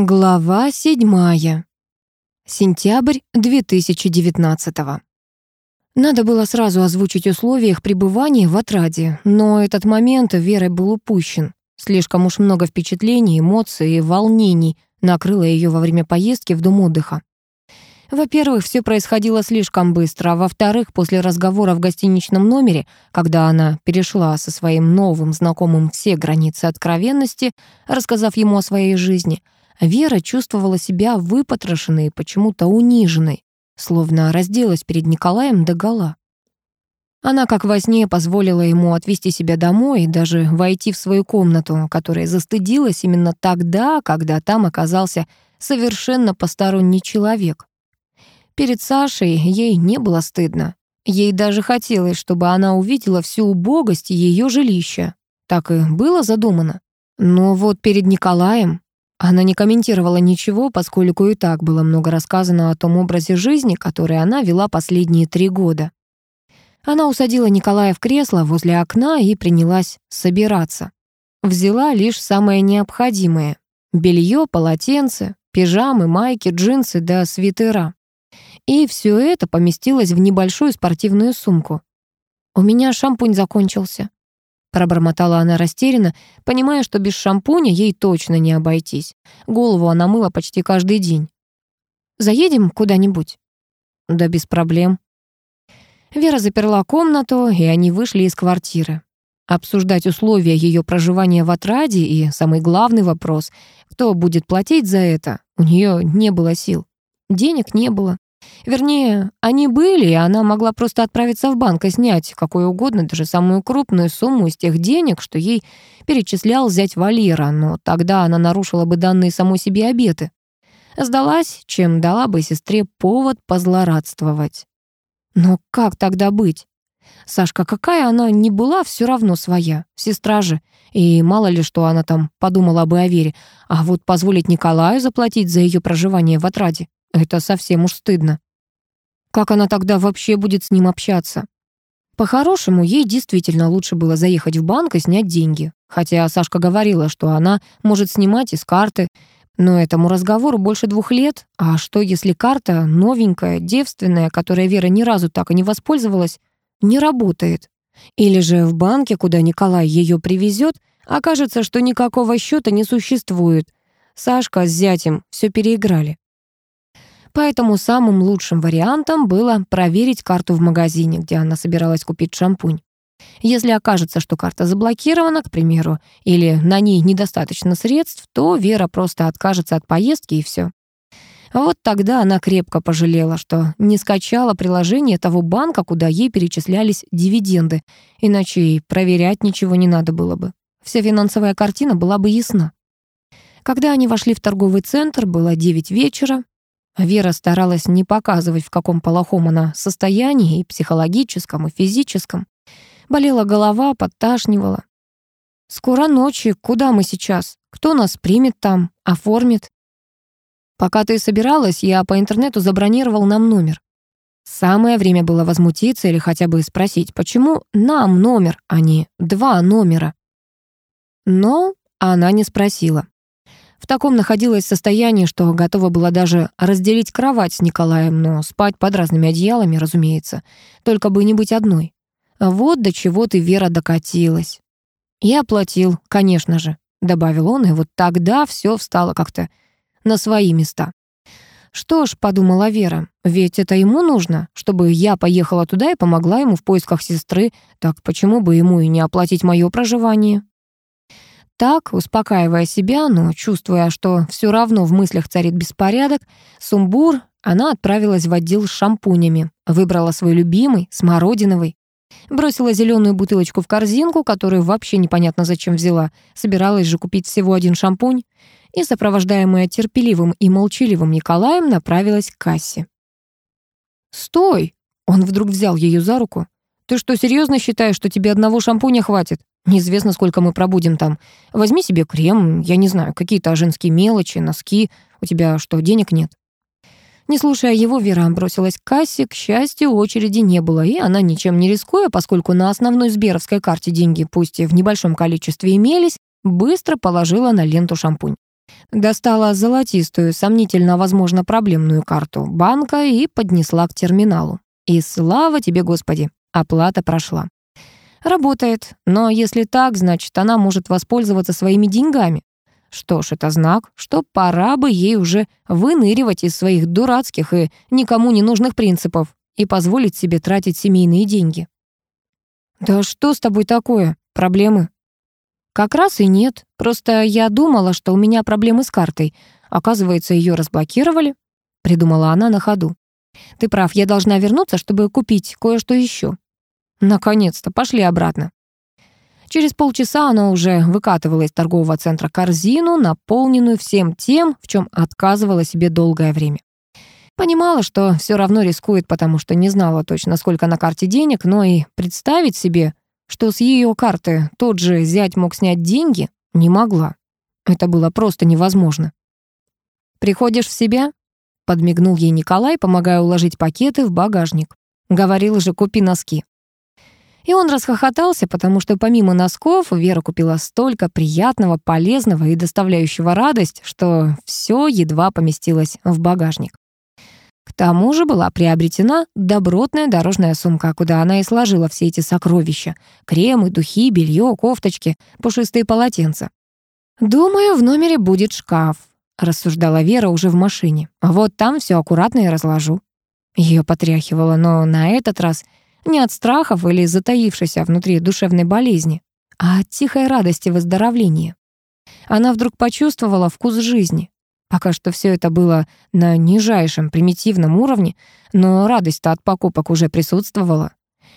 Глава 7. Сентябрь 2019 -го. Надо было сразу озвучить условия их пребывания в отраде, но этот момент Верой был упущен. Слишком уж много впечатлений, эмоций и волнений накрыло ее во время поездки в дом отдыха. Во-первых, все происходило слишком быстро, а во-вторых, после разговора в гостиничном номере, когда она перешла со своим новым знакомым все границы откровенности, рассказав ему о своей жизни — а Вера чувствовала себя выпотрошенной и почему-то униженной, словно разделась перед Николаем догола. Она как во сне позволила ему отвести себя домой и даже войти в свою комнату, которая застыдилась именно тогда, когда там оказался совершенно посторонний человек. Перед Сашей ей не было стыдно. Ей даже хотелось, чтобы она увидела всю убогость ее жилища. Так и было задумано. Но вот перед Николаем она не комментировала ничего, поскольку и так было много рассказано о том образе жизни, который она вела последние три года. Она усадила Николая в кресло возле окна и принялась собираться. Взяла лишь самое необходимое — белье, полотенце, пижамы, майки, джинсы да свитера. И все это поместилось в небольшую спортивную сумку. «У меня шампунь закончился», Пробормотала она растерянно, понимая, что без шампуня ей точно не обойтись. Голову она мыла почти каждый день. «Заедем куда-нибудь?» «Да без проблем». Вера заперла комнату, и они вышли из квартиры. Обсуждать условия ее проживания в Отраде и самый главный вопрос, кто будет платить за это, у нее не было сил. Денег не было, Вернее, они были, и она могла просто отправиться в банк и снять какую угодно, даже самую крупную сумму из тех денег, что ей перечислял зять Валера, но тогда она нарушила бы данные самой себе обеты. Сдалась, чем дала бы сестре повод позлорадствовать. Но как тогда быть? Сашка, какая она не была, все равно своя, сестра же. И мало ли, что она там подумала бы о Вере. А вот позволить Николаю заплатить за ее проживание в отраде это совсем уж стыдно. Как она тогда вообще будет с ним общаться? По-хорошему, ей действительно лучше было заехать в банк и снять деньги. Хотя Сашка говорила, что она может снимать из карты, но этому разговору больше двух лет. А что, если карта новенькая, девственная, которой Вера ни разу так и не воспользовалась, не работает? Или же в банке, куда Николай ее привезет, окажется, что никакого счета не существует. Сашка с зятем все переиграли. Поэтому самым лучшим вариантом было проверить карту в магазине, где она собиралась купить шампунь. Если окажется, что карта заблокирована, к примеру, или на ней недостаточно средств, то Вера просто откажется от поездки и все. Вот тогда она крепко пожалела, что не скачала приложение того банка, куда ей перечислялись дивиденды, иначе и проверять ничего не надо было бы. Вся финансовая картина была бы ясна. Когда они вошли в торговый центр, было 9 вечера, а Вера старалась не показывать, в каком плохом она состоянии, и психологическом, и физическом. Болела голова, подташнивала. «Скоро ночи, куда мы сейчас? Кто нас примет там, оформит?» «Пока ты собиралась, я по интернету забронировал нам номер». Самое время было возмутиться или хотя бы спросить, почему нам номер, а не два номера. Но она не спросила. В таком находилось состояние, что готова была даже разделить кровать с Николаем, но спать под разными одеялами, разумеется, только бы не быть одной. Вот до чего ты, Вера, докатилась. Я оплатил, конечно же, добавил он, и вот тогда все встало как-то на свои места. Что ж, подумала Вера, ведь это ему нужно, чтобы я поехала туда и помогла ему в поисках сестры, так почему бы ему и не оплатить мое проживание? Так, успокаивая себя, но чувствуя, что все равно в мыслях царит беспорядок, сумбур, она отправилась в отдел с шампунями, выбрала свой любимый, смородиновый. Бросила зеленую бутылочку в корзинку, которую вообще непонятно зачем взяла. Собиралась же купить всего один шампунь. И, сопровождаемая терпеливым и молчаливым Николаем, направилась к кассе. «Стой!» — он вдруг взял ее за руку. «Ты что, серьезно считаешь, что тебе одного шампуня хватит? Неизвестно, сколько мы пробудем там. Возьми себе крем, я не знаю, какие-то женские мелочи, носки. У тебя что, денег нет?» Не слушая его, Вера бросилась к кассе. К счастью, очереди не было, и она, ничем не рискуя, поскольку на основной сберовской карте деньги, пусть и в небольшом количестве, имелись, быстро положила на ленту шампунь. Достала золотистую, сомнительно, возможно, проблемную карту банка и поднесла к терминалу. И слава тебе, Господи, оплата прошла. Работает, но если так, значит, она может воспользоваться своими деньгами. Что ж, это знак, что пора бы ей уже выныривать из своих дурацких и никому не нужных принципов и позволить себе тратить семейные деньги. «Да что с тобой такое? Проблемы?» «Как раз и нет. Просто я думала, что у меня проблемы с картой. Оказывается, ее разблокировали», — придумала она на ходу. «Ты прав, я должна вернуться, чтобы купить кое-что еще. Наконец-то, пошли обратно. Через полчаса она уже выкатывала из торгового центра корзину, наполненную всем тем, в чем отказывала себе долгое время. Понимала, что все равно рискует, потому что не знала точно, сколько на карте денег, но и представить себе, что с ее карты тот же зять мог снять деньги, не могла. Это было просто невозможно. «Приходишь в себя?» — подмигнул ей Николай, помогая уложить пакеты в багажник. «Говорил же, купи носки». И он расхохотался, потому что помимо носков Вера купила столько приятного, полезного и доставляющего радость, что все едва поместилось в багажник. К тому же была приобретена добротная дорожная сумка, куда она и сложила все эти сокровища — кремы, духи, белье, кофточки, пушистые полотенца. «Думаю, в номере будет шкаф», — рассуждала Вера уже в машине. «Вот там все аккуратно и разложу». Ее потряхивало, но на этот раз — не от страхов или затаившейся внутри душевной болезни, а от тихой радости выздоровления. Она вдруг почувствовала вкус жизни. Пока что все это было на нижайшем примитивном уровне, но радость-то от покупок уже присутствовала.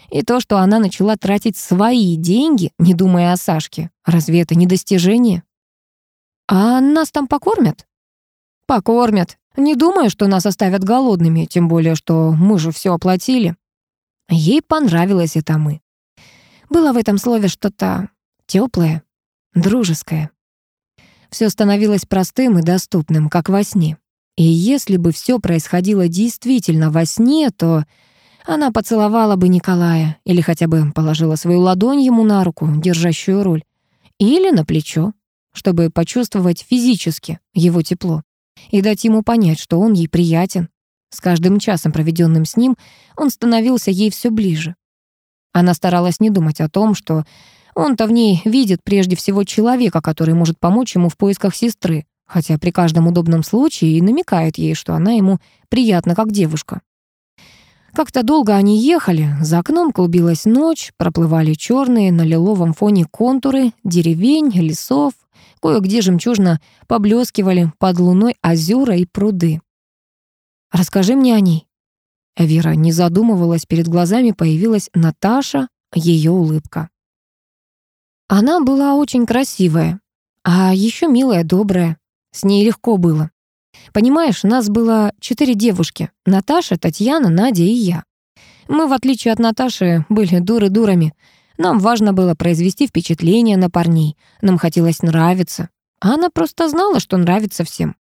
И то, что она начала тратить свои деньги, не думая о Сашке, разве это не достижение? «А нас там покормят?» «Покормят. Не думаю, что нас оставят голодными, тем более, что мы же все оплатили. Ей понравилось это «мы». Было в этом слове что-то теплое, дружеское. Все становилось простым и доступным, как во сне. И если бы все происходило действительно во сне, то она поцеловала бы Николая или хотя бы положила свою ладонь ему на руку, держащую руль, или на плечо, чтобы почувствовать физически его тепло и дать ему понять, что он ей приятен, с каждым часом, проведенным с ним, он становился ей все ближе. Она старалась не думать о том, что он-то в ней видит прежде всего человека, который может помочь ему в поисках сестры, хотя при каждом удобном случае и намекает ей, что она ему приятна как девушка. Как-то долго они ехали, за окном клубилась ночь, проплывали черные на лиловом фоне контуры деревень, лесов, кое-где жемчужно поблескивали под луной озера и пруды. Расскажи мне о ней». Вера не задумывалась, перед глазами появилась Наташа, ее улыбка. Она была очень красивая, а еще милая, добрая. С ней легко было. Понимаешь, нас было четыре девушки. Наташа, Татьяна, Надя и я. Мы, в отличие от Наташи, были дуры-дурами. Нам важно было произвести впечатление на парней. Нам хотелось нравиться. А она просто знала, что нравится всем.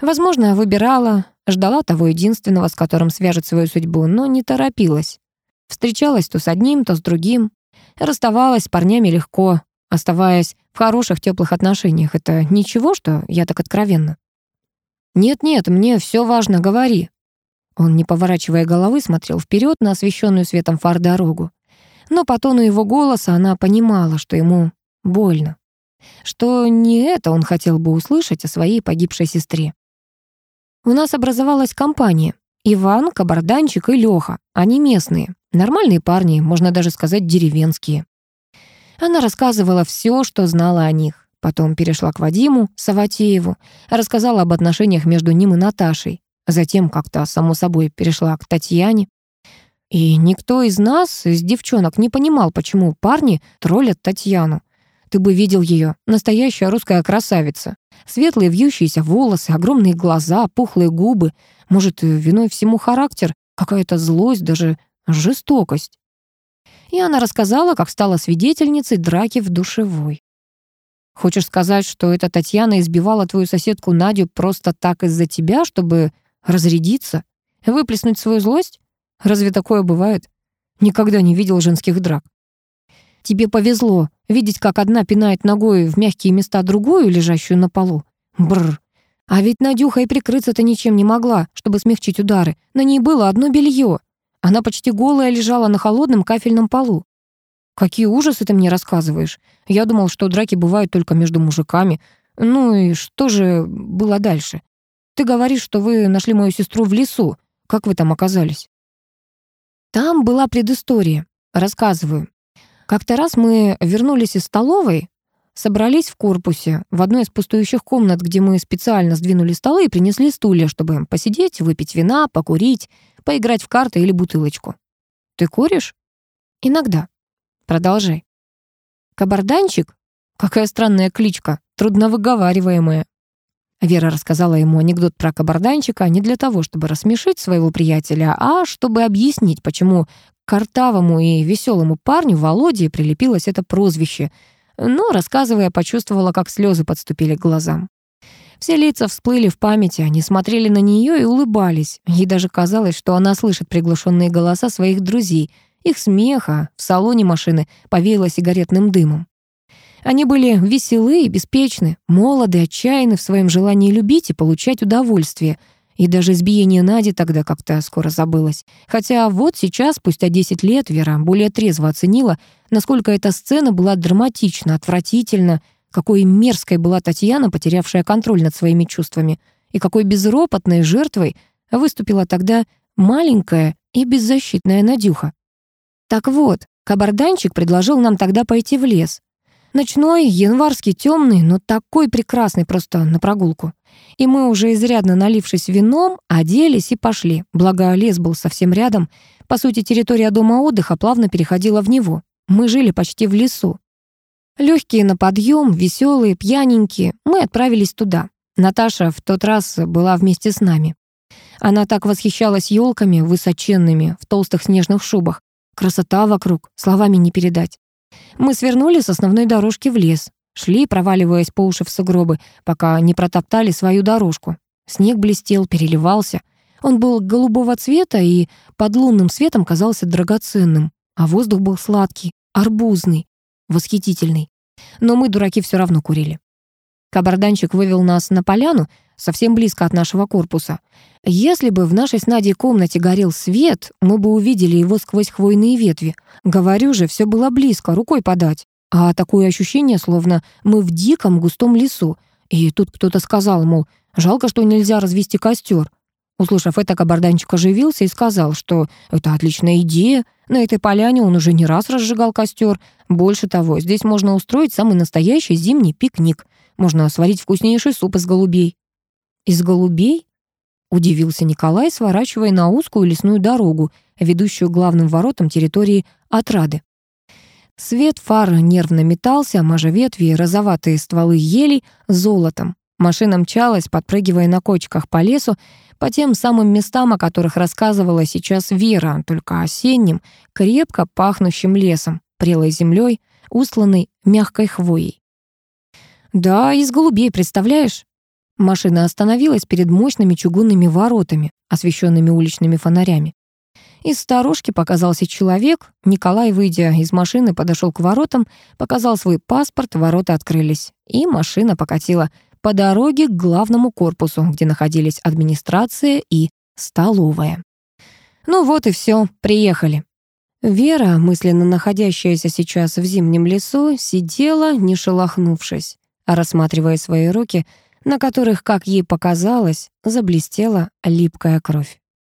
Возможно, выбирала Ждала того единственного, с которым свяжет свою судьбу, но не торопилась. Встречалась то с одним, то с другим. Расставалась с парнями легко, оставаясь в хороших теплых отношениях. Это ничего, что я так откровенно? «Нет-нет, мне все важно, говори». Он, не поворачивая головы, смотрел вперед на освещенную светом фар дорогу. Но по тону его голоса она понимала, что ему больно. Что не это он хотел бы услышать о своей погибшей сестре. У нас образовалась компания. Иван, Кабарданчик и Леха. Они местные. Нормальные парни, можно даже сказать, деревенские. Она рассказывала все, что знала о них. Потом перешла к Вадиму Саватееву, рассказала об отношениях между ним и Наташей. Затем как-то, само собой, перешла к Татьяне. И никто из нас, из девчонок, не понимал, почему парни троллят Татьяну ты бы видел ее. Настоящая русская красавица. Светлые вьющиеся волосы, огромные глаза, пухлые губы. Может, э, виной всему характер, какая-то злость, даже жестокость. И она рассказала, как стала свидетельницей драки в душевой. «Хочешь сказать, что эта Татьяна избивала твою соседку Надю просто так из-за тебя, чтобы разрядиться? Выплеснуть свою злость? Разве такое бывает? Никогда не видел женских драк. Тебе повезло видеть, как одна пинает ногой в мягкие места другую, лежащую на полу. Бррр. А ведь Надюха и прикрыться-то ничем не могла, чтобы смягчить удары. На ней было одно белье. Она почти голая лежала на холодном кафельном полу. «Какие ужасы ты мне рассказываешь? Я думал, что драки бывают только между мужиками. Ну и что же было дальше? Ты говоришь, что вы нашли мою сестру в лесу. Как вы там оказались?» «Там была предыстория. Рассказываю. Как-то раз мы вернулись из столовой, собрались в корпусе, в одной из пустующих комнат, где мы специально сдвинули столы и принесли стулья, чтобы посидеть, выпить вина, покурить, поиграть в карты или бутылочку. Ты куришь? Иногда. Продолжай. Кабарданчик? Какая странная кличка, трудновыговариваемая. Вера рассказала ему анекдот про кабарданчика не для того, чтобы рассмешить своего приятеля, а чтобы объяснить, почему картавому и веселому парню Володе прилепилось это прозвище. Но, рассказывая, почувствовала, как слезы подступили к глазам. Все лица всплыли в памяти, они смотрели на нее и улыбались. Ей даже казалось, что она слышит приглушенные голоса своих друзей, их смеха в салоне машины повеяло сигаретным дымом. Они были веселы и беспечны, молоды, отчаянны в своем желании любить и получать удовольствие. И даже избиение Нади тогда как-то скоро забылось. Хотя вот сейчас, спустя 10 лет, Вера более трезво оценила, насколько эта сцена была драматична, отвратительна, какой мерзкой была Татьяна, потерявшая контроль над своими чувствами, и какой безропотной жертвой выступила тогда маленькая и беззащитная Надюха. Так вот, Кабарданчик предложил нам тогда пойти в лес, Ночной, январский, темный, но такой прекрасный просто на прогулку. И мы, уже изрядно налившись вином, оделись и пошли. Благо, лес был совсем рядом. По сути, территория дома отдыха плавно переходила в него. Мы жили почти в лесу. Легкие на подъем, веселые, пьяненькие, мы отправились туда. Наташа в тот раз была вместе с нами. Она так восхищалась елками высоченными в толстых снежных шубах. Красота вокруг, словами не передать. Мы свернули с основной дорожки в лес. Шли, проваливаясь по уши в сугробы, пока не протоптали свою дорожку. Снег блестел, переливался. Он был голубого цвета и под лунным светом казался драгоценным. А воздух был сладкий, арбузный, восхитительный. Но мы, дураки, все равно курили. Кабарданчик вывел нас на поляну, совсем близко от нашего корпуса. Если бы в нашей с Надей комнате горел свет, мы бы увидели его сквозь хвойные ветви. Говорю же, все было близко, рукой подать. А такое ощущение, словно мы в диком густом лесу. И тут кто-то сказал, мол, жалко, что нельзя развести костер. Услышав это, кабарданчик оживился и сказал, что это отличная идея. На этой поляне он уже не раз разжигал костер. Больше того, здесь можно устроить самый настоящий зимний пикник. Можно сварить вкуснейший суп из голубей. «Из голубей?» — удивился Николай, сворачивая на узкую лесную дорогу, ведущую к главным воротам территории отрады. Свет фар нервно метался, мажа ветви и розоватые стволы елей золотом. Машина мчалась, подпрыгивая на кочках по лесу, по тем самым местам, о которых рассказывала сейчас Вера, только осенним, крепко пахнущим лесом, прелой землей, устланной мягкой хвоей. «Да, из голубей, представляешь?» Машина остановилась перед мощными чугунными воротами, освещенными уличными фонарями. Из сторожки показался человек. Николай, выйдя из машины, подошел к воротам, показал свой паспорт, ворота открылись. И машина покатила по дороге к главному корпусу, где находились администрация и столовая. Ну вот и все, приехали. Вера, мысленно находящаяся сейчас в зимнем лесу, сидела, не шелохнувшись, а рассматривая свои руки — на которых, как ей показалось, заблестела липкая кровь.